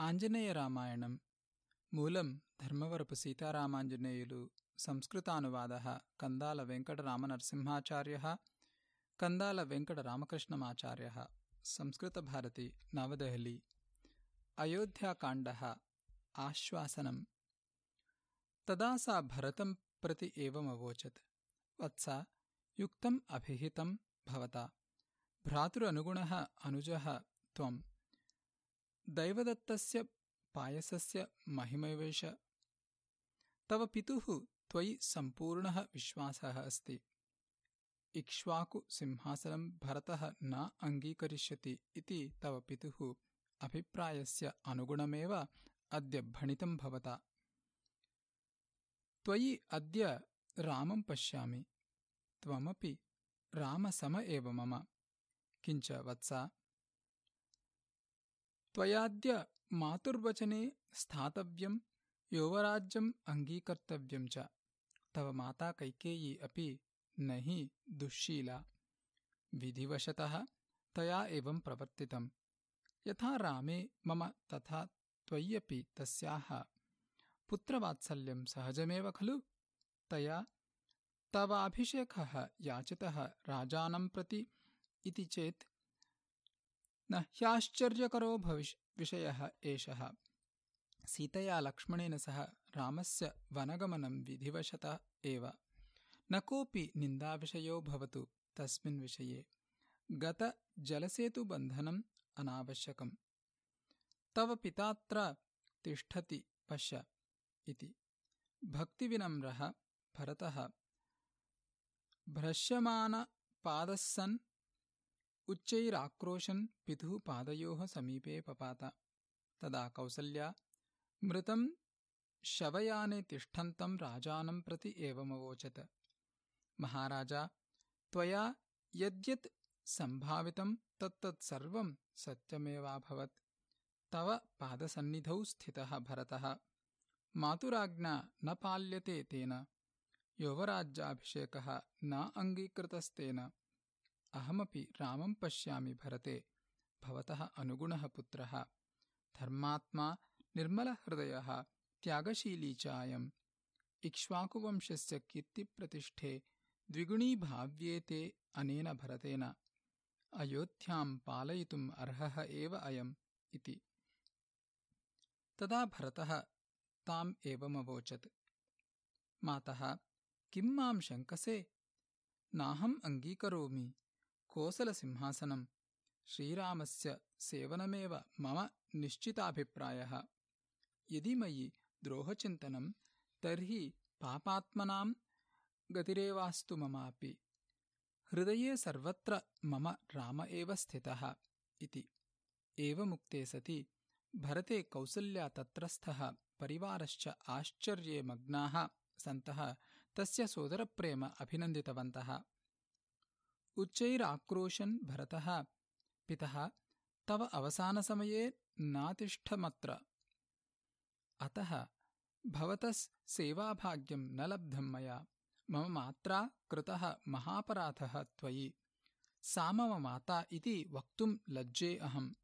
आञ्जनेयरामायणं मूलं धर्मवरपुसीतारामाञ्जनेयुलु संस्कृतानुवादः कन्दालवेङ्कटरामनरसिंहाचार्यः कन्दालवेङ्कटरामकृष्णमाचार्यः संस्कृतभारती नवदेहली अयोध्याकाण्डः आश्वासनम्। तदा सा भरतं प्रति एवमवोचत् वत्स युक्तम् अभिहितं भवता। भ्रातृनुगुणः अनुजः त्वं दैवदत्तस्य पायसस्य महिमवेश तव पितुः त्वयि सम्पूर्णः विश्वासः अस्ति। इक्ष्वाकुसिंहासनं भरतः न अङ्गीकरिष्यति इति तव पितुः अभिप्रायस्य अनुगुणमेव अद्य भणितं भवता। त्वयि अद्य रामं पश्यामि। त्वमपि रामसम एव मम। किञ्च वत्स त्वयाद्य मातुर्वचने स्थातव्यं योवराज्यम् अङ्गीकर्तव्यं च। तव माता कैकेयी अपि न हि दुःशीला। विधिवशतः तया एवं प्रवर्तितम्। यथा रामे मम तथा त्वय्यपि तस्याः पुत्रवात्सल्यं सहजमेव खलु? तया तवाभिषेकः याचितः राजानं प्रति इति चेत् न ह्याश्चर्यकरो भविष् विषयः एषः। सीतया लक्ष्मणेन सह रामस्य वनगमनं विधिवशतः एव। न कोऽपि निन्दाविषयो भवतु तस्मिन् विषये। गतजलसेतुबन्धनम् अनावश्यकम्। तव पितात्र तिष्ठति पश्य इति। भक्तिविनम्रः भरतः। भ्रश्यमानपादस्सन् उच्चैराक्रोशन् पितुः पादयोः समीपे पपात। तदा कौसल्या मृतं शवयाने तिष्ठन्तं राजानं प्रति एवमवोचत्। महाराज त्वया यद्यत् सम्भावितं तत्तत् सर्वं सत्यमेवाभवत्। तव पादसन्निधौ स्थितः भरतः। मातुराज्ञा न पाल्यते तेन। युवराज्याभिषेकः न अङ्गीकृतस्तेन अहमपि रामं पश्यामि भरते। भवतः अनुगुणः पुत्रः। धर्मात्मा निर्मलहृदयः त्यागशीली च अयम् इक्ष्वाकुवंशस्य कीर्तिप्रतिष्ठे द्विगुणीभाव्येते अनेन भरतेन। अयोध्यां पालयितुम् अर्हः एव अयम् इति। तदा भरतः ताम् एवमवोचत्। मातः किं मां शङ्कसे? नाहम् अङ्गीकरोमि कोसलसिंहासनं। श्रीरामस्य सेवनमेव मम निश्चिताभिप्रायः। यदि मयि द्रोहचिन्तनं तर्हि पापात्मनां गतिरेवास्तु ममापि। हृदये सर्वत्र मम राम एव स्थितः इति। एवमुक्ते सति भरते कौसल्या तत्रस्थः परिवारश्च आश्चर्ये मग्नाः सन्तः तस्य सोदरप्रेम अभिनन्दितवन्तः उच्चैराक्रोशन् भरतः। पितः तव अवसानसमये नातिष्ठमत्र। अतः भवतः न लब्धं मया। मम मात्रा कृतः महापराधः त्वयि। सा मम माता इति वक्तुं लज्जे अहम्।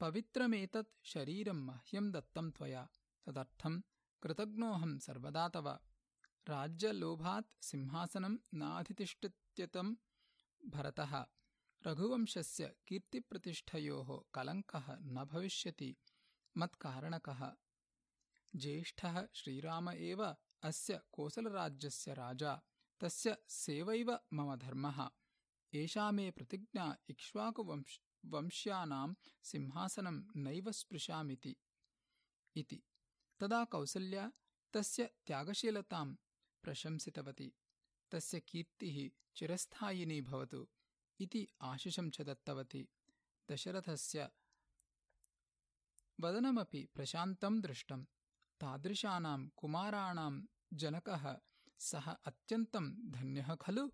पवित्रमेतत् शरीरं मह्यं दत्तं त्वया। तदर्थं कृतज्ञोऽहं सर्वदा तव। राज्यलोभात् सिंहासनं भरतः रघुवंशस्य कीर्तिप्रतिष्ठयोः कलङ्कः न भविष्यति मत्कारणकः। ज्येष्ठः श्रीराम एव अस्य कोसलराज्यस्य राजा तस्य सेवैव मम धर्मः। एषा मे प्रतिज्ञा इक्ष्वाकुवंश वंश्यानां सिंहासनं नैव स्पृशामिति। इति। तदा कौसल्या तस्य त्यागशीलतां प्रशंसितवती तस्य कीर्तिः चिरस्थायिनी भवतु इति आशिषं च दत्तवती। दशरथस्य वदनमपि प्रशान्तं दृष्टं। तादृशानां कुमाराणां जनकः सः अत्यन्तं धन्यः खलु?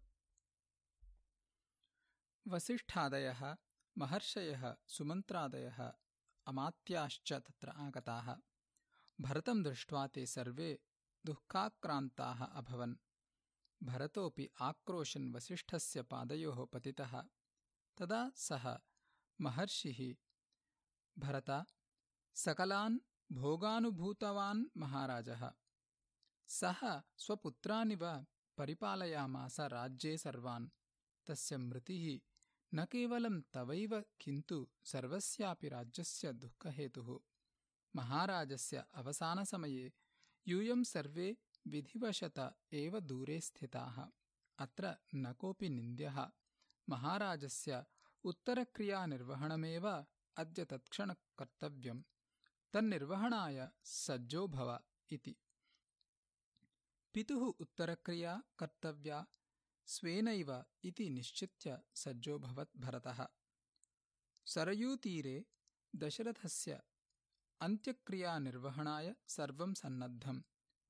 वसिष्ठादयः महर्षयः सुमन्त्रादयः अमात्याश्च तत्र आगताः। भरतं दृष्ट्वा ते सर्वे दुःखाक्रान्ताः अभवन् भरतोऽपि आक्रोशन् वसिष्ठस्य पादयोः पतितः। तदा सः महर्षिः भरत सकलान् भोगानुभूतवान् महाराजः। सः स्वपुत्रानिव परिपालयामास राज्ये सर्वान्। तस्य मृतिः न केवलं तवैव किन्तु सर्वस्यापि राज्यस्य दुःखहेतुः। महाराजस्य अवसानसमये यूयं सर्वे विधिवशत एव दूरे स्थिताः। अत्र न कोऽपि निन्द्यः महाराजस्य उत्तरक्रियानिर्वहणमेव अद्य तत्क्षण कर्तव्यम् तन्निर्वहणाय सज्जो भव इति। पितुः उत्तरक्रिया कर्तव्या स्वेनैव इति निश्चित्य सज्जोऽभवत् भरतः। सरयूतीरे दशरथस्य अन्त्यक्रियानिर्वहणाय सर्वं सन्नद्धम्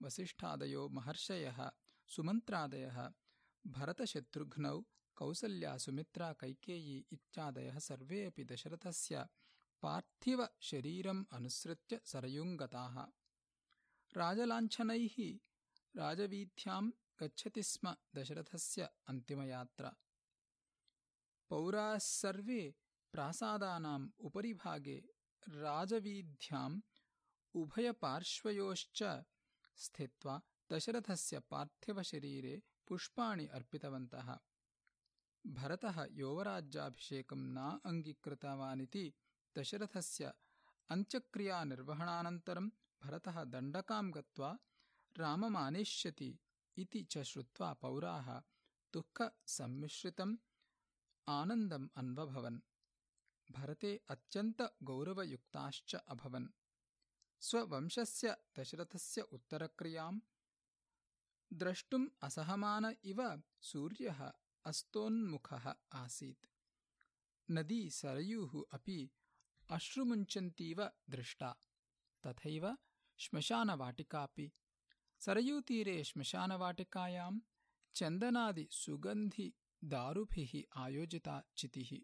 वसिष्ठादयो महर्षयः सुमन्त्रादयः भरतशत्रुघ्नौ कौसल्या सुमित्रा कैकेयी इत्यादयः सर्वे अपि दशरथस्य पार्थिवशरीरम् अनुसृत्य सरयुङ्गताः। राजलाञ्छनैः राजवीथ्यां गच्छति स्म दशरथस्य अन्तिमयात्रा। पौराः सर्वे प्रासादानाम् उपरि भागे राजवीथ्याम् उभयपार्श्वयोश्च स्थित्वा दशरथस्य पार्थिवशरीरे पुष्पाणि अर्पितवन्तः। भरतः यौवराज्याभिषेकं अङ्गीकृतवानिति दशरथस्य अन्त्यक्रियानिर्वहणानन्तरं भरतः दण्डकां गत्वा राममानेष्यति इति च श्रुत्वा पौराः दुःखसम्मिश्रितम् आनन्दम् अन्वभवन्। भरते अत्यन्तगौरवयुक्ताश्च अभवन् स्ववंशस्य दशरथस्य उत्तरक्रियाम् द्रष्टुम् असहमान इव सूर्यः अस्तोन्मुखः आसीत्। नदी सरयूः अपि अश्रुमुञ्चन्तीव दृष्टा। तथैव श्मशानवाटिकापि। सरयूतीरे श्मशानवाटिकायां चन्दनादिसुगन्धिदारुभिः आयोजिता चितिः।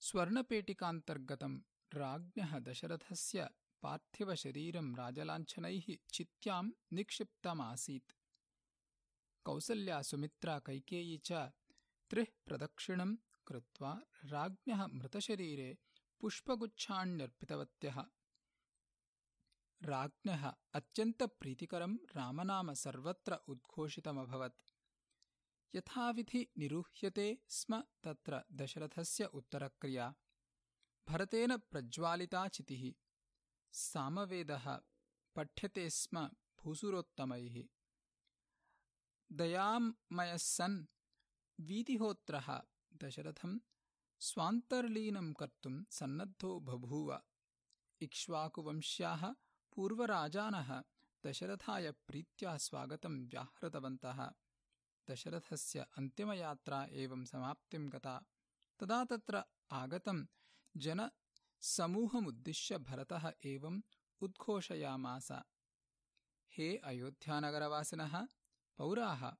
स्वर्णपेटिकान्तर्गतं राज्ञः दशरथस्य पार्थिवशरीरं राजलाञ्छनैः चित्यां निक्षिप्तमासीत्। कौसल्या सुमित्रा कैकेयी च त्रिः प्रदक्षिणं कृत्वा राज्ञः मृतशरीरे पुष्पगुच्छाण्यर्पितवत्यः। राज्ञः अत्यन्तप्रीतिकरं रामनाम सर्वत्र उद्घोषितमभवत्। यथाविधि निरुह्यते स्म तत्र दशरथस्य उत्तरक्रिया। भरतेन प्रज्वालिता चितिः सामवेदः पठ्यते स्म भूसुरोत्तमैः। दयामयः सन् वीतिहोत्रः दशरथं स्वान्तर्लीनं कर्तुं सन्नद्धो बभूव। इक्ष्वाकुवंश्याः पूर्वराजानः दशरथाय प्रीत्या स्वागतं व्याहृतवन्तः। दशरथस्य अन्तिमयात्रा एवं समाप्तिं गता। तदा तत्र आगतं जन समूहमुद्दिश्य भरतः एवम् उद्घोषयामास। हे अयोध्यानगरवासिनः पौराः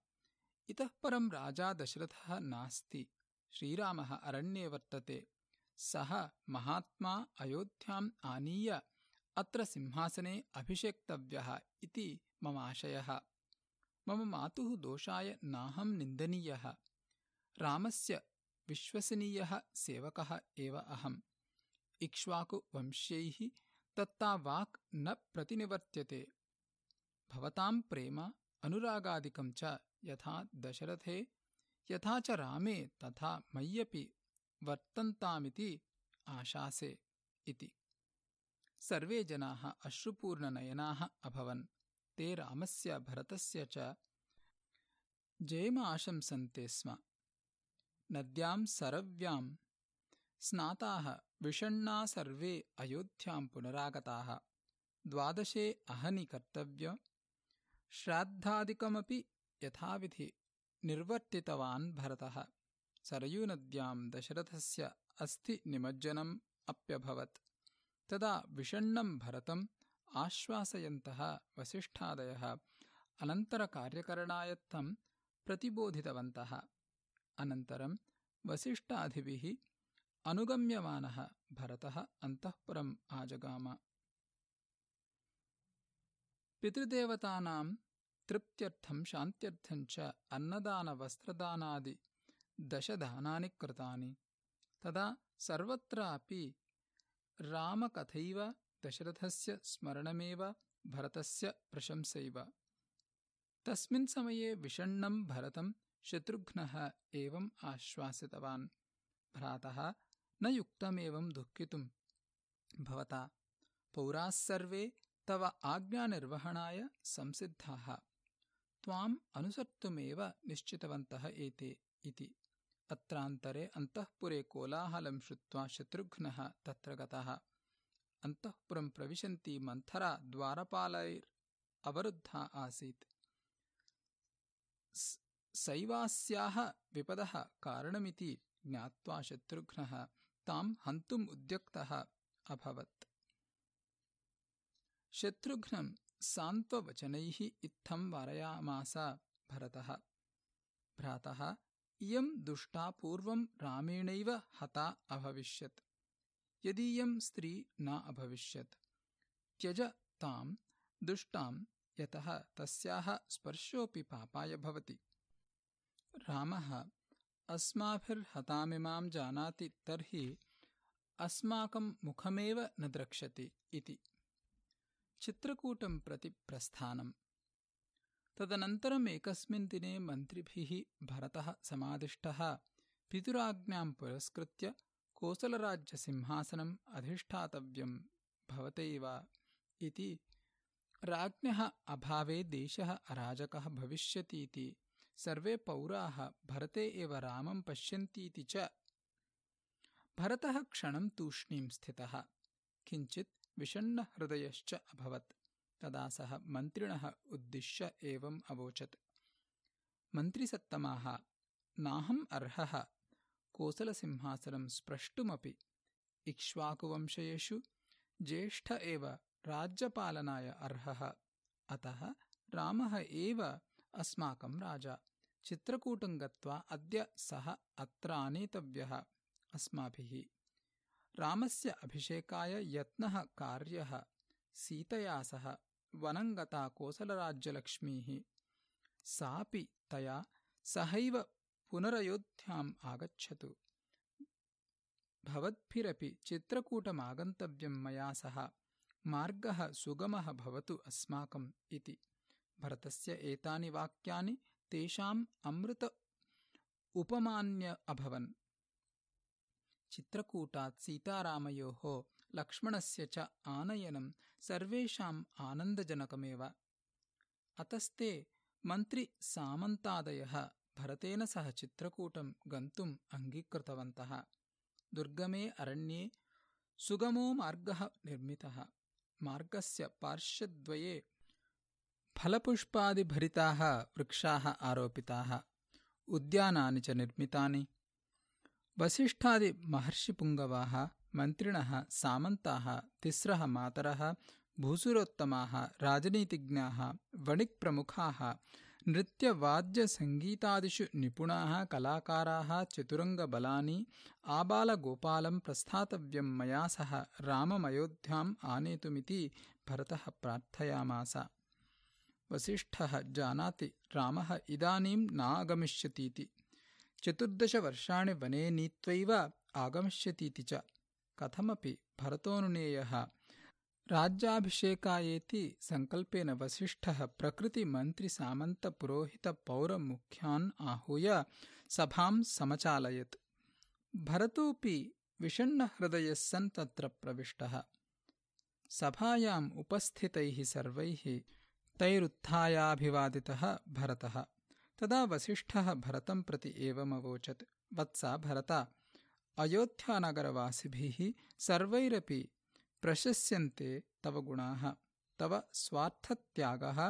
इतः परं राजा दशरथः नास्ति श्रीरामः अरण्ये वर्तते सः महात्मा अयोध्याम् आनीय अत्र सिंहासने अभिषेक्तव्यः इति मम आशयः। मम मातुः दोषाय नाहं निन्दनीयः रामस्य विश्वसनीयः सेवकः एव अहम् इक्ष्वाकुवंश्यैः दत्ता वाक् न प्रतिनिवर्त्यते। भवतां प्रेम अनुरागादिकं च यथा दशरथे यथा च रामे तथा मय्यपि वर्तन्तामिति आशासे इति। सर्वे जनाः अश्रुपूर्णनयनाः अभवन्। ते रामस्य भरतस्य च जयमाशंसन्ते स्म। नद्यां सरव्यां स्नाताः विषण्णा सर्वे अयोध्यां पुनरागताः। द्वादशे अहनि कर्तव्य। श्राद्धादिकमपि यथाविधि निर्वर्तितवान् भरतः। सरयूनद्यां दशरथस्य अस्थिनिमज्जनम् अप्यभवत्। तदा विषण्णं भरतम् आश्वासयन्तः वसिष्ठादयः अनन्तरकार्यकरणायत्तं प्रतिबोधितवन्तः। अनन्तरं वसिष्ठादिभिः अनुगम्यमानः। भरतः अन्तःपुरम् आजगाम। पितृदेवतानां तृप्त्यर्थं शान्त्यर्थं च अन्नदानवस्त्रदानादि दशदानानि कृतानि। तदा सर्वत्रापि रामकथैव दशरथस्य स्मरणमेव भरतस्य प्रशंसैव। तस्मिन् समये विषण्णम् भरतम् शत्रुघ्नः एवम् आश्वासितवान्। भ्रातः न युक्तमेवम् दुःखितुम् भवता पौराः सर्वे तव आज्ञानिर्वहणाय संसिद्धाः। त्वाम् अनुसर्तुमेव निश्चितवन्तः एते इति। अत्रान्तरे अन्तःपुरे कोलाहलं श्रुत्वा शत्रुघ्नः तत्र गतः। अन्तःपुरम् प्रविशन्ती मन्थरा द्वारपालैरवरुद्धा आसीत्। सैवास्याः विपदः कारणमिति ज्ञात्वा शत्रुघ्नः ताम् हन्तुम् उद्युक्तः अभवत्। शत्रुघ्नम् सान्त्ववचनैः इत्थं वारयामास भरतः। भ्रातः इयम् दुष्टा पूर्वम् रामेणैव हता अभविष्यत्। यदीयम् स्त्री न अभविष्यत्। त्यज ताम् दुष्टाम् यतः तस्याः स्पर्शोऽपि पापाय भवति। रामः अस्माभिर्हतामिमाम् जानाति तर्हि अस्माकम् मुखमेव न द्रक्ष्यति इति। चित्रकूटम् प्रति प्रस्थानम्। तदनन्तरम् एकस्मिन् दिने मन्त्रिभिः भरतः समादिष्टः पितुराज्ञाम् पुरस्कृत्य कोसलराज्यसिंहासनम् अधिष्ठातव्यम् भवतैव इति राज्ञः अभावे देशः अराजकः भविष्यतीति सर्वे पौराः भरते एव रामम् पश्यन्तीति च। भरतः क्षणम् तूष्णीम् स्थितः। किञ्चित् विषण्णहृदयश्च अभवत्। तदा सः मन्त्रिणः उद्दिश्य एवम् अवोचत्। मन्त्रिसत्तमाः नाहम् अर्हः। कोसलसिंहासनम् स्प्रष्टुमपि। इक्ष्वाकुवंशयेषु ज्येष्ठ एव राज्यपालनाय अर्हः। अतः रामः एव अस्माकं राजा। चित्रकूटं गत्वा अद्य सः अत्र आनेतव्यः अस्माभिः। रामस्य अभिषेकाय यत्नः कार्यः। सीतया सह वनं गता कोसलराज्यलक्ष्मीः। सापि तया सहैव पुनरयोध्याम् आगच्छतु। भवद्भिरपि चित्रकूटमागन्तव्यं मया सह। मार्गः सुगमः भवतु अस्माकम् इति भरतस्य एतानि वाक्यानि तेषाम् अमृत उपमान्य अभवन्। चित्रकूटात् सीतारामयोः लक्ष्मणस्य च आनयनं सर्वेषाम् आनन्दजनकमेव। अतस्ते मन्त्रिसामन्तादयः भरतेन सह चित्रकूटं गन्तुम् अङ्गीकृतवन्तः। दुर्गमे अरण्ये सुगमो मार्गः निर्मितः। मार्गस्य पार्श्वद्वये फलपुष्पादिभरिताः वृक्षाः आरोपिताः उद्यानानि च निर्मितानि। वसिष्ठादिमहर्षिपुङ्गवाः मन्त्रिणः सामन्ताः तिस्रः मातरः भूसुरोत्तमाः राजनीतिज्ञाः वणिक्प्रमुखाः नृत्यवाद्यसङ्गीतादिषु निपुणाः कलाकाराः चतुरङ्गबलानि आबालगोपालं प्रस्थातव्यं मया सह राममयोध्याम् आनेतुमिति भरतः प्रार्थयामास वसिष्ठः जानाति रामः इदानीं नागमिष्यतीति। चतुर्दशवर्षाणि वने नीत्वैव आगमिष्यतीति च। कथमपि भरतोऽनुनेयः राज्याभिषेकायेति सङ्कल्पेन वसिष्ठः प्रकृतिमन्त्रिसामन्तपुरोहितपौरमुख्यान् आहूय सभां समचालयत्। भरतोऽपि विषण्णहृदयः सन् तत्र प्रविष्टः। सभायाम् उपस्थितैः सर्वैः तैरुत्थायाभिवादितः भरतः। तदा वसिष्ठः भरतं प्रति एवमवोचत् वत्स भरत अयोध्यानगरवासिभिः सर्वैरपि प्रशस्यन्ते तव गुणाः। तव स्वार्थत्यागः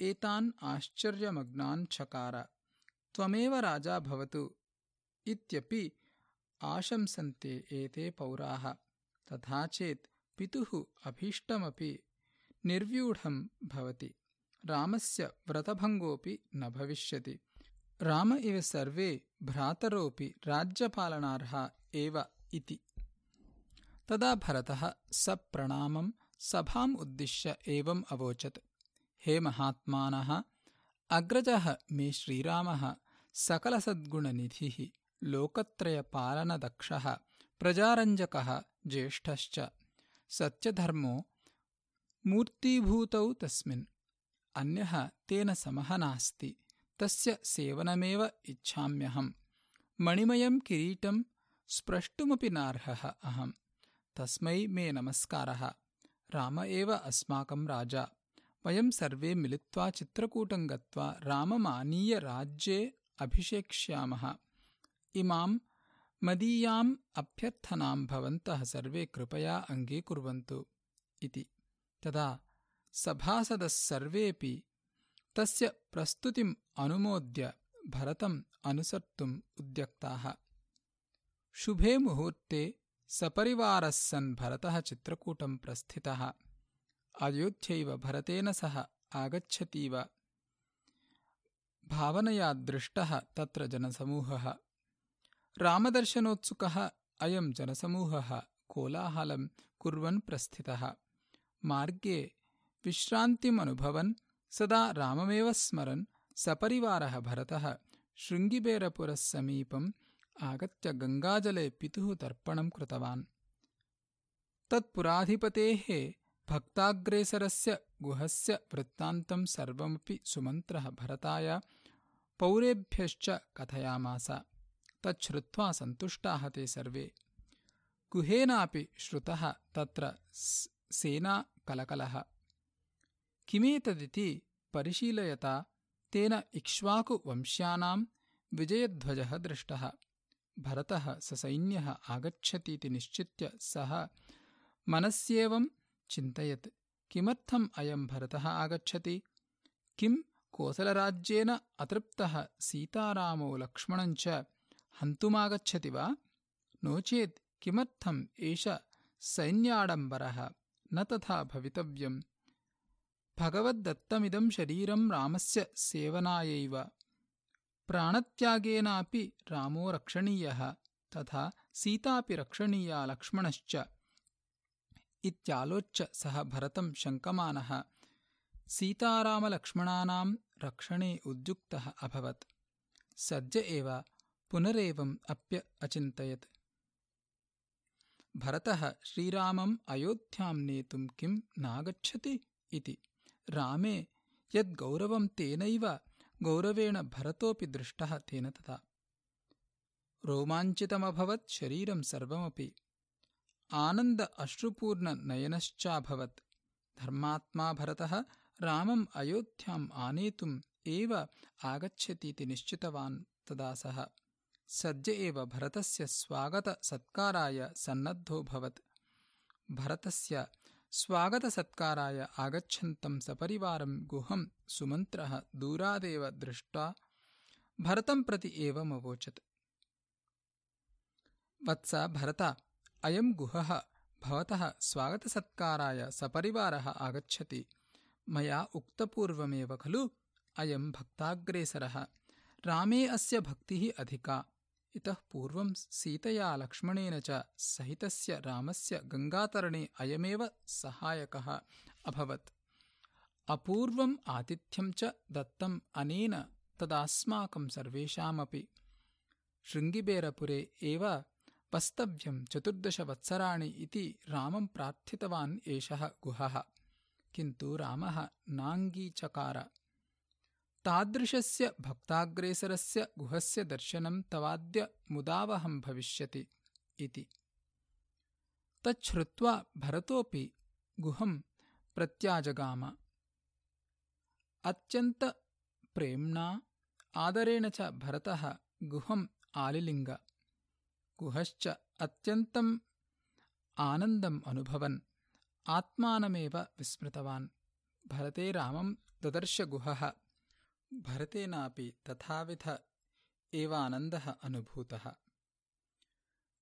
एतान् आश्चर्यमग्नान् चकार त्वमेव राजा भवतु इत्यपि आशंसन्ते एते पौराः। तथा चेत् पितुः अभीष्टमपि निर्व्यूढं भवति रामस्य व्रतभङ्गोऽपि न भविष्यति। राम इव सर्वे भ्रातरोऽपि राज्यपालनार्हा एव इति। तदा भरतः सप्रणामं सभाम् उद्दिश्य एवम् अवोचत्। हे महात्मानः अग्रजः मे श्रीरामः सकलसद्गुणनिधिः लोकत्रयपालनदक्षः प्रजारञ्जकः ज्येष्ठश्च। सत्यधर्मो मूर्तीभूतौ तस्मिन् अन्यः तेन समः नास्ति। तस्य सेवनमेव इच्छाम्यहम्। मणिमयं किरीटं स्प्रष्टुमपि नार्हः अहम्। तस्मै मे नमस्कारः। राम एव अस्माकं राजा। वयं सर्वे मिलित्वा चित्रकूटं गत्वा राममानीय राज्ये अभिषेक्ष्यामः। इमां मदीयाम् अभ्यर्थनां भवन्तः सर्वे कृपया अङ्गीकुर्वन्तु इति। तदा सभासदः सर्वेऽपि तस्य प्रस्तुतिम् अनुमोद्य भरतम् अनुसर्तुम् उद्यक्ताः। शुभे मुहूर्ते सपरिवारः सन् भरतः चित्रकूटं प्रस्थितः। अयोध्यैव भरतेन सह आगच्छतीव। भावनया दृष्टः तत्र जनसमूहः। रामदर्शनोत्सुकः अयं जनसमूहः कोलाहलं कुर्वन् प्रस्थितः। मार्गे विश्रान्तिमनुभवन् सदा राममेव स्मरन् सपरिवारः भरतः शृङ्गिबेरपुरसमीपम् आगत्य गङ्गाजले पितुः तर्पणं कृतवान्। तत्पुराधिपतेः भक्ताग्रेसरस्य गुहस्य वृत्तान्तं सर्वमपि सुमन्त्रः भरताय पौरेभ्यश्च कथयामास। तच्छ्रुत्वा सन्तुष्टाः ते सर्वे। गुहेनापि श्रुतः तत्र सेनाकलकलः किमेतदिति परिशीलयता तेन इक्ष्वाकुवंश्यानां विजयध्वजः दृष्टः। भरतः ससैन्यः आगच्छतीति निश्चित्य सः मनस्येवं चिन्तयत् किमर्थम् अयं भरतः आगच्छति? किं कोसलराज्येन अतृप्तः सीतारामो लक्ष्मणञ्च हन्तुमागच्छति वा? नो चेत् किमर्थम् एष सैन्याडम्बरः न तथा भवितव्यम् भगवद्दत्तमिदं शरीरं रामस्य सेवनायैव। प्राणत्यागेनापि रामो रक्षणीयः तथा सीतापि रक्षणीया लक्ष्मणश्च। इत्यालोच्य सः भरतं शङ्कमानः। सीतारामलक्ष्मणानां रक्षणे उद्युक्तः अभवत्। सद्य एव पुनरेवम् अप्य अचिन्तयत्। भरतः श्रीरामम् अयोध्यां नेतुं किं नागच्छति इति रामे यद्गौरवं तेनैव गौरवेण भरतोऽपि दृष्टः तेन तथा। रोमाञ्चितमभवत् शरीरं सर्वमपि। आनन्द अश्रुपूर्णनयनश्चाभवत् धर्मात्मा भरतः रामम् अयोध्याम् आनेतुम् एव आगच्छतीति निश्चितवान् तदा सः। सद्य एव भरतस्य स्वागतसत्काराय सन्नद्धोऽभवत् भरतस्य स्वागतसत्काराय आगच्छन्तं सपरिवारं गुहं सुमन्त्रः दूरादेव दृष्ट्वा भरतं प्रति एवमवोचत् वत्स भरत अयं गुहः भवतः स्वागतसत्काराय सपरिवारः आगच्छति। मया उक्तपूर्वमेव खलु अयं भक्ताग्रेसरः। रामे अस्य भक्तिः अधिका इतः पूर्वं सीतया लक्ष्मणेन च सहितस्य रामस्य गङ्गातरणे अयमेव सहायकः अभवत्। अपूर्वम् आतिथ्यं च दत्तम् अनेन तदास्माकं सर्वेषामपि। शृङ्गिबेरपुरे एव वस्तव्यं चतुर्दशवत्सराणि इति रामं प्रार्थितवान् एषः गुहः। किन्तु रामः नाङ्गीचकार तादृशस्य भक्ताग्रेसरस्य गुहस्य दर्शनं तवाद्य मुदावहं भविष्यति इति। तच्छ्रुत्वा भरतोऽपि गुहं प्रत्याजगाम। अत्यन्तप्रेम्णा आदरेण च भरतः गुहम् आलिलिङ्ग। गुहश्च अत्यन्तम् आनन्दम् अनुभवन्। आत्मानमेव विस्मृतवान्। भरते रामं ददर्शगुहः भरतेनापि तथाविध एवानन्दः अनुभूतः।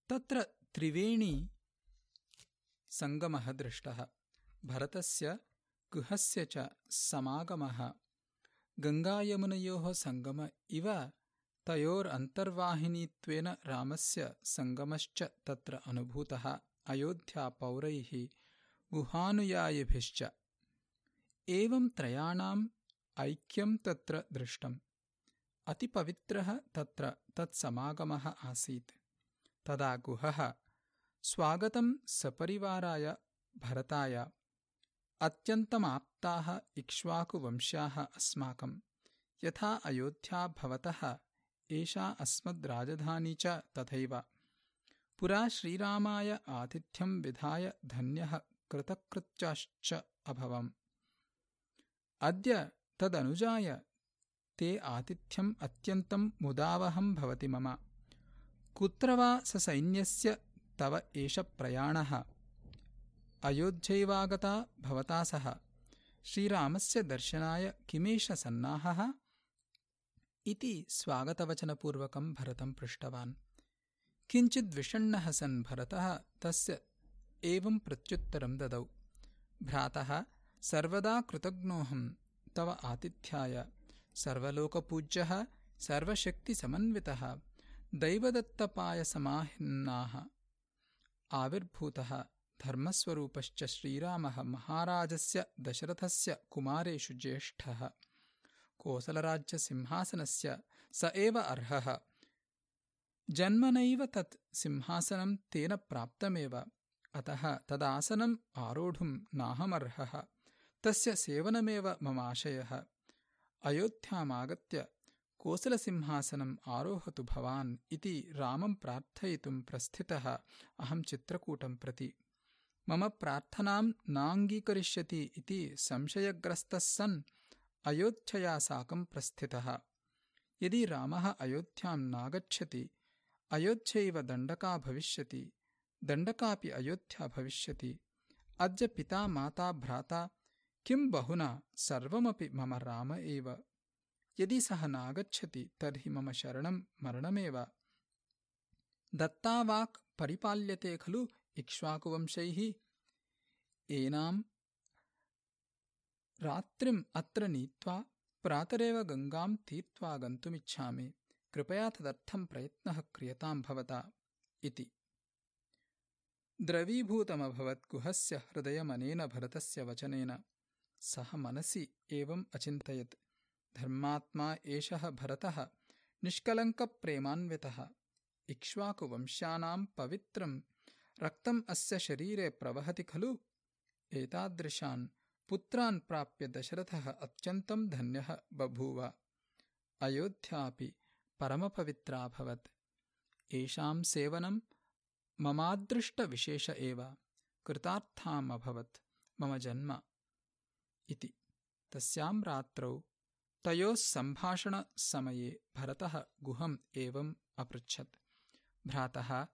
तत्र त्रिवेणी सङ्गमः दृष्टः। भरतस्य गुहस्य च समागमः। गङ्गायमुनयोः सङ्गम इव तयोरन्तर्वाहिनीत्वेन रामस्य सङ्गमश्च तत्र अनुभूतः। अयोध्यापौरैः गुहानुयायिभिश्च। एवं त्रयाणां ऐक्यं तत्र दृष्टम्। अतिपवित्रः तत्र तत्समागमः आसीत्। तदा गुहः स्वागतं सपरिवाराय भरताय अत्यन्तमाप्ताः इक्ष्वाकुवंश्याः अस्माकम् यथा अयोध्या भवतः एषा अस्मद्राजधानी च तथैव। पुरा श्रीरामाय आतिथ्यं विधाय धन्यः कृतकृत्याश्च अभवम्। अद्य तदनुजाय ते आतिथ्यम् अत्यन्तं मुदावहं भवति मम। कुत्र वा ससैन्यस्य तव एष प्रयाणः। अयोध्यैवागता भवता सह। श्रीरामस्य दर्शनाय किमेष सन्नाहः? इति स्वागतवचनपूर्वकं भरतं पृष्टवान्। किञ्चिद्विषण्णः सन् भरतः तस्य एवं प्रत्युत्तरं ददौ। भ्रातः सर्वदा कृतज्ञोऽहं तव आतिथ्याय। सर्वलोकपूज्यः सर्वशक्तिसमन्वितः दैवदत्तपायसमाहिन्नाः। आविर्भूतः धर्मस्वरूपश्च श्रीरामः महाराजस्य दशरथस्य कुमारेषु ज्येष्ठः। कोसलराज्यसिंहासनस्य स एव अर्हः। जन्मनैव तत् सिंहासनं तेन प्राप्तमेव। अतः तदासनम् आरोढुं नाहमर्हः तस्य सेवनमेव ममाशयः अयोध्यामागत्य कोसलसिंहासनम् आरोहतु भवान् इति रामं प्रार्थयितुं प्रस्थितः अहं चित्रकूटं प्रति। मम प्रार्थनां नाङ्गीकरिष्यति इति संशयग्रस्तः सन् अयोध्यया साकं प्रस्थितः। यदि रामः अयोध्यां नागच्छति अयोध्यैव दण्डका भविष्यति दण्डकापि अयोध्या भविष्यति। अद्य पिता माता भ्राता किं बहुना सर्वमपि मम राम एव। यदि सः नागच्छति तर्हि मम शरणं मरणमेव। दत्तावाक् परिपाल्यते खलु इक्ष्वाकुवंशैः। एनां रात्रिम् अत्र नीत्वा प्रातरेव गङ्गां तीर्त्वा गन्तुमिच्छामि। कृपया तदर्थं प्रयत्नः क्रियतां भवता इति। द्रवीभूतमभवत् गुहस्य हृदयमनेन भरतस्य वचनेन सः मनसि एवम् अचिन्तयत्। धर्मात्मा एषः भरतः निष्कलङ्कप्रेमान्वितः। इक्ष्वाकुवंश्यानां पवित्रं रक्तम् अस्य शरीरे प्रवहति खलु? एतादृशान् पुत्रान् प्राप्य दशरथः अत्यन्तं धन्यः बभूव। अयोध्यापि परमपवित्राभवत्। एषां सेवनं ममादृष्टविशेष एव। कृतार्थामभवत्। मम जन्म इति। तस्यां रात्रौ तयोः सम्भाषणसमये भरतः गुहम् एवम् अपृच्छत्। भ्रातः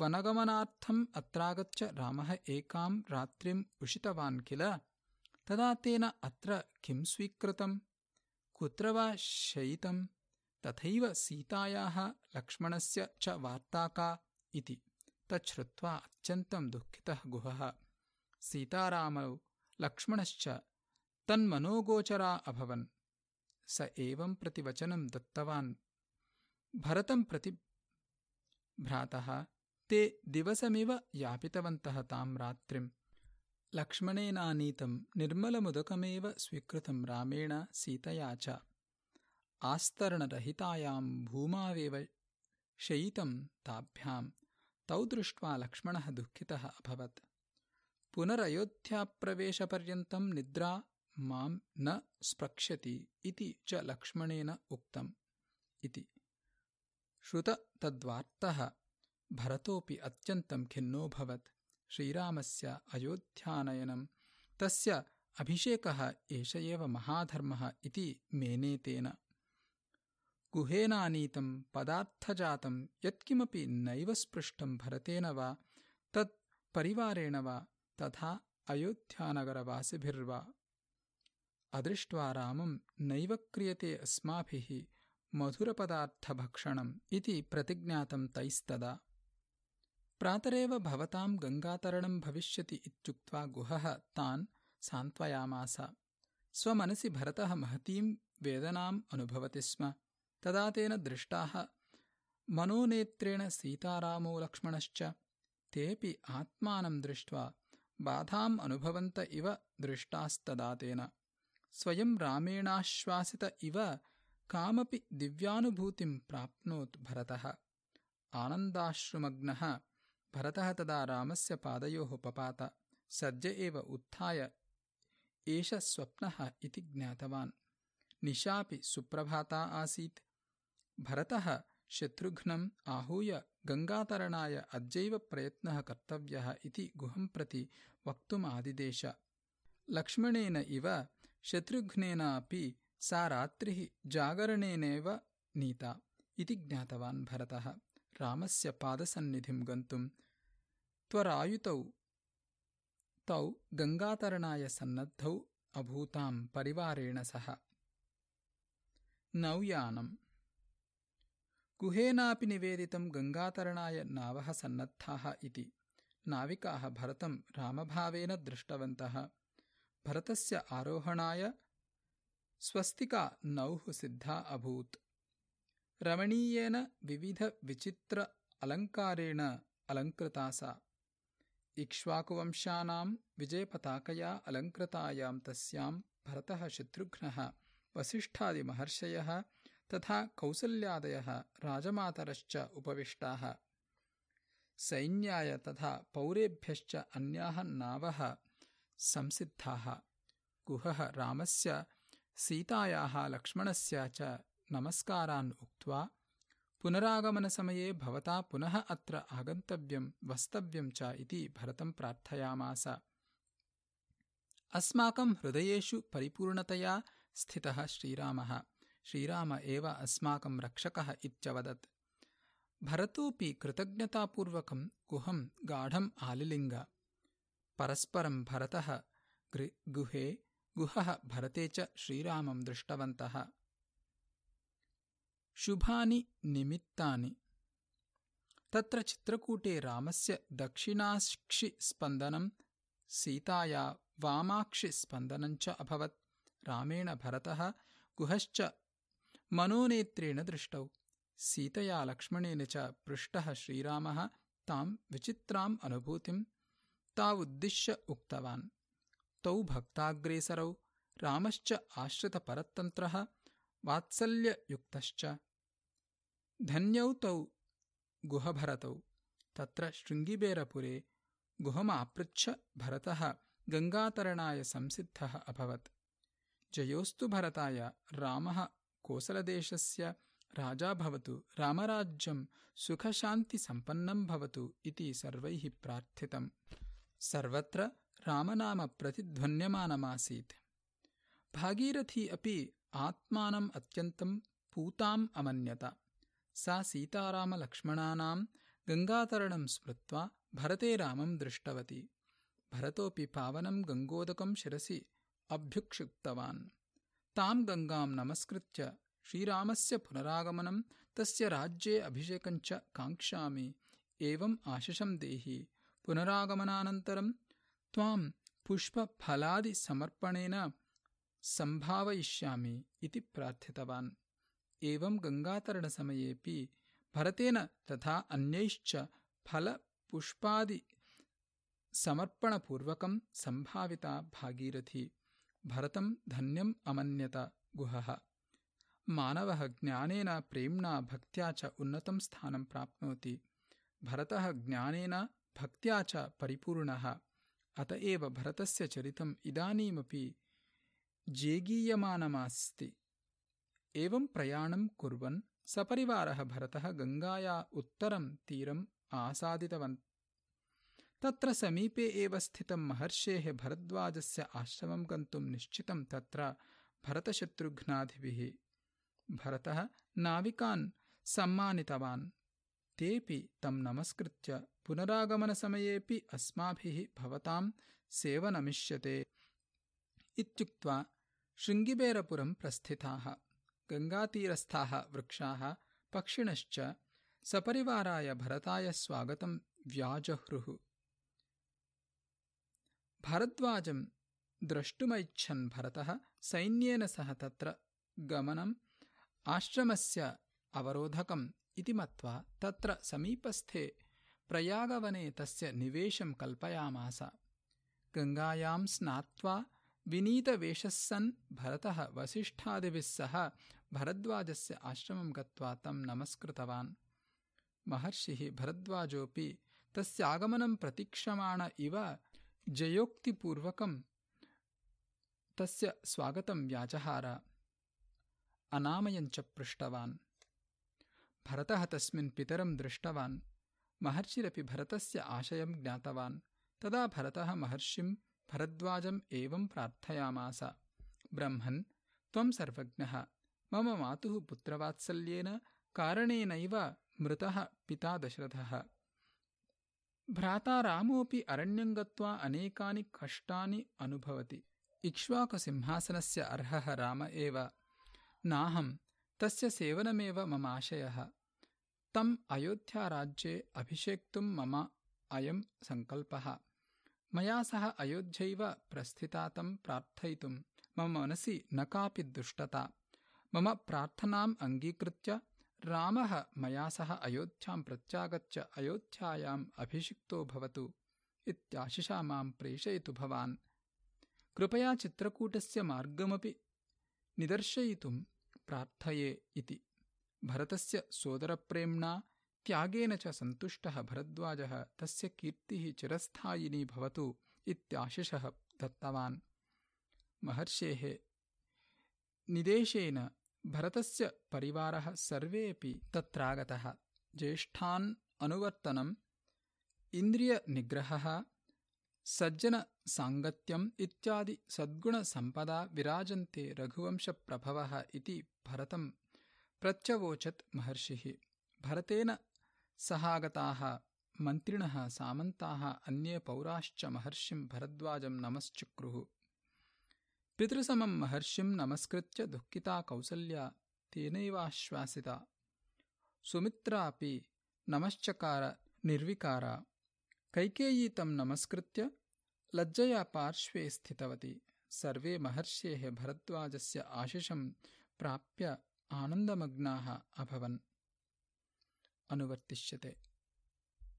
वनगमनार्थम् अत्रागत्य रामः एकां रात्रिम् उषितवान् किल? तदा तेन अत्र किं स्वीकृतं कुत्र वा शयितम्? तथैव सीतायाः लक्ष्मणस्य च वार्ता का? इति। तच्छ्रुत्वा अत्यन्तं दुःखितः गुहः। सीतारामौ लक्ष्मणश्च तन्मनोगोचरा अभवन्। स एवं प्रतिवचनं दत्तवान्। भरतं प्रति भ्रातः ते दिवसमिव यापितवन्तः तां रात्रिम् लक्ष्मणेनानीतं निर्मलमुदकमेव स्वीकृतं रामेण सीतया च। आस्तरणरहितायां भूमावेव शयितं ताभ्यां। तौ दृष्ट्वा लक्ष्मणः दुःखितः अभवत् पुनरयोध्याप्रवेशपर्यन्तं निद्रा मां न स्पृक्ष्यति इति च लक्ष्मणेन उक्तम् इति। श्रुततद्वार्तः भरतोऽपि अत्यन्तं खिन्नोऽभवत् श्रीरामस्य अयोध्यानयनं तस्य अभिषेकः एष एव महाधर्मः इति मेने तेन गुहेनानीतं पदार्थजातं यत्किमपि नैव स्पृष्टं भरतेन वा तत् परिवारेण वा तथा अयोध्यानगरवासिभिर्वा। अदृष्ट्वा रामं नैव क्रियते अस्माभिः मधुरपदार्थभक्षणम् इति प्रतिज्ञातं तैस्तदा। प्रातरेव भवतां गङ्गातरणं भविष्यति इत्युक्त्वा गुहः तान् सान्त्वयामास। स्वमनसि भरतः महतीं वेदनाम् अनुभवति स्म। तदा तेन दृष्टाः मनोनेत्रेण सीतारामो लक्ष्मणश्च तेऽपि आत्मानं दृष्ट्वा बाधाम् अनुभवन्त इव दृष्टास्तदा तेन। स्वयं रामेणाश्वासित इव कामपि दिव्यानुभूतिं प्राप्नोत् भरतः। आनन्दाश्रुमग्नः भरतः तदा रामस्य पादयोः पपात सद्य एव उत्थाय एष स्वप्नः इति ज्ञातवान्। निशापि सुप्रभाता आसीत्। भरतः शत्रुघ्नम् आहूय गङ्गातरणाय अद्यैव प्रयत्नः कर्तव्यः इति गुहं प्रति वक्तुमादिदेश लक्ष्मणेन इव शत्रुघ्नेनापि सा रात्रिः जागरणेनैव नीता इति ज्ञातवान् भरतः। रामस्य पादसन्निधिं गन्तुं त्वरायुतौ तौ गङ्गातरणाय सन्नद्धौ अभूतां परिवारेण सह। नौयानम् गुहेनापि निवेदितं गङ्गातरणाय नावः सन्नद्धाः इति। नाविकाः भरतं रामभावेन दृष्टवन्तः। भरतस्य आरोहणाय स्वस्तिका नौः सिद्धा अभूत्। रमणीयेन विविधविचित्र अलङ्कारेण अलङ्कृता सा। इक्ष्वाकुवंशानां विजयपताकया अलङ्कृतायां तस्यां भरतः शत्रुघ्नः वसिष्ठादिमहर्षयः तथा कौसल्यादयः राजमातरश्च उपविष्टाः। सैन्याय तथा पौरेभ्यश्च अन्याः नावः संसिद्धाः। गुहः रामस्य सीतायाः लक्ष्मणस्य च नमस्कारान् उक्त्वा पुनरागमनसमये भवता पुनः अत्र आगन्तव्यं वस्तव्यं च इति भरतं प्रार्थयामास। अस्माकं हृदयेषु परिपूर्णतया स्थितः श्रीरामः श्रीराम एव अस्माकं रक्षकः इत्यवदत्। भरतोऽपि कृतज्ञतापूर्वकं गुहं गाढम् आलिलिङ्ग। परस्परं भरतः गुहे गुहः भरते च श्रीरामं दृष्टवन्तः। शुभानि निमित्तानि। तत्र चित्रकूटे रामस्य दक्षिणाक्षिस्पन्दनं सीताया वामाक्षिस्पन्दनञ्च अभवत्। रामेण भरतः गुहश्च मनोनेत्रेण दृष्टौ। सीतया लक्ष्मणेन च पृष्टः श्रीरामः तां विचित्राम् अनुभूतिं तावुद्दिश्य उक्तवान्। तौ भक्ताग्रेसरौ रामश्च आश्रितपरतन्त्रः वात्सल्ययुक्तश्च। धन्यौ तौ गुहभरतौ। तत्र शृङ्गिबेरपुरे गुहमापृच्छ भरतः गङ्गातरणाय संसिद्धः अभवत्। जयोस्तु भरताय रामः कोसलदेशस्य राजा भवतु रामराज्यं सुखशान्तिसम्पन्नं भवतु इति सर्वैः प्रार्थितम्। सर्वत्र रामनाम प्रतिध्वन्यमानमासीत्। भागीरथी अपि आत्मानम् अत्यन्तं पूताम् अमन्यत। सा सीतारामलक्ष्मणानां गङ्गातरणं स्मृत्वा भरते रामं दृष्टवती। भरतोऽपि पावनं गङ्गोदकं शिरसि अभ्युक्षिप्तवान् तां गङ्गां नमस्कृत्य श्रीरामस्य पुनरागमनं तस्य राज्ये अभिषेकञ्च काङ्क्षामि। एवम् आशिषं देहि। पुनरागमनानन्तरं त्वां पुष्पफलादिसमर्पणेन सम्भावयिष्यामि इति प्रार्थितवान्। एवं गङ्गातरणसमयेऽपि भरतेन तथा अन्यैश्च फलपुष्पादिसमर्पणपूर्वकं सम्भाविता भागीरथी भरतं धन्यम् अमन्यत गुहः। मानवः ज्ञानेन प्रेम्णा भक्त्या च उन्नतं स्थानं प्राप्नोति। भरतः ज्ञानेन भक्त्या च परिपूर्णः। अत एव भरतस्य चरितम् इदानीमपि जेगीयमानमस्ति। एवं प्रयाणं कुर्वन् सपरिवारः भरतः गङ्गाया उत्तरं तीरम् आसादितवन् तत्र समीपे एव स्थितं महर्षेः भरद्वाजस्य आश्रमं गन्तुं निश्चितं तत्र भरतशत्रुघ्नादिभिः भरतः नाविकान् सम्मानितवान्। तेऽपि तं नमस्कृत्य पुनरागमनसमयेऽपि अस्माभिः भवतां सेवनमिष्यते इत्युक्त्वा शृङ्गिबेरपुरं प्रस्थिताः। गङ्गातीरस्थाः वृक्षाः पक्षिणश्च सपरिवाराय भरताय स्वागतं व्याजह्रुः भारद्वाजं द्रष्टुमैच्छन् भरतः सैन्येन सह तत्र गमनम् आश्रमस्य अवरोधकम् इति मत्वा तत्र समीपस्थे प्रयागवने तस्य निवेशं कल्पयामास। गङ्गायां स्नात्वा विनीतवेषस्सन् भरतः वसिष्ठादिभिः सह भरद्वाजस्य आश्रमं गत्वा तं नमस्कृतवान्। महर्षिः भरद्वाजोऽपि तस्यागमनं प्रतीक्षमाण इव जयोक्तिपूर्वकं तस्य स्वागतं व्याजहार अनामयञ्च पृष्टवान्। भरतः तस्मिन् पितरं दृष्टवान्। महर्षिरपि भरतस्य आशयं ज्ञातवान्। तदा भरतः महर्षिं भरद्वाजम् एवं प्रार्थयामास। ब्रह्मन् त्वं सर्वज्ञः। मम मातुः पुत्रवात्सल्येन कारणेनैव मृतः पिता दशरथः भ्राता रामोऽपि अरण्यं गत्वा अनेकानि कष्टानि अनुभवति। इक्ष्वाकुसिंहासनस्य अर्हः राम एव। नाहं तस्य सेवनमेव मम आशयः। तम् अयोध्याराज्ये अभिषेक्तुं मम अयं सङ्कल्पः। मया सह अयोध्यैव प्रस्थिता तं प्रार्थयितुं। मम मनसि न कापि दुष्टता। मम प्रार्थनाम् अङ्गीकृत्य रामः मया सह अयोध्यां प्रत्यागत्य अयोध्यायाम् अभिषिक्तो भवतु इत्याशिषा मां प्रेषयतु भवान्। कृपया चित्रकूटस्य मार्गमपि निदर्शयितुं प्रार्थये इति। भरतस्य सोदरप्रेम्णा त्यागेन च सन्तुष्टः भरद्वाजः तस्य कीर्तिः चिरस्थायिनी भवतु इत्याशिषः दत्तवान्। महर्षेः निदेशेन भरतस्य परिवारः सर्वेऽपि तत्रागतः। ज्येष्ठान् अनुवर्तनम् इन्द्रियनिग्रहः सज्जनसाङ्गत्यम् इत्यादि सद्गुणसम्पदा विराजन्ते रघुवंशप्रभवः इति भरतं प्रत्यवोचत् महर्षिः। भरतेन सहागताः मन्त्रिणः सामन्ताः अन्ये पौराश्च महर्षिं भरद्वाजं नमश्चक्रुः पितृसमं महर्षिं नमस्कृत्य दुःखिता कौसल्या तेनैवाश्वासिता। सुमित्रापि नमश्चकार निर्विकारा। कैकेयी तं नमस्कृत्य लज्जया पार्श्वे स्थितवती। सर्वे महर्षेः भरद्वाजस्य आशिषं प्राप्य आनन्दमग्नाः अभवन्। अनुवर्तिष्यते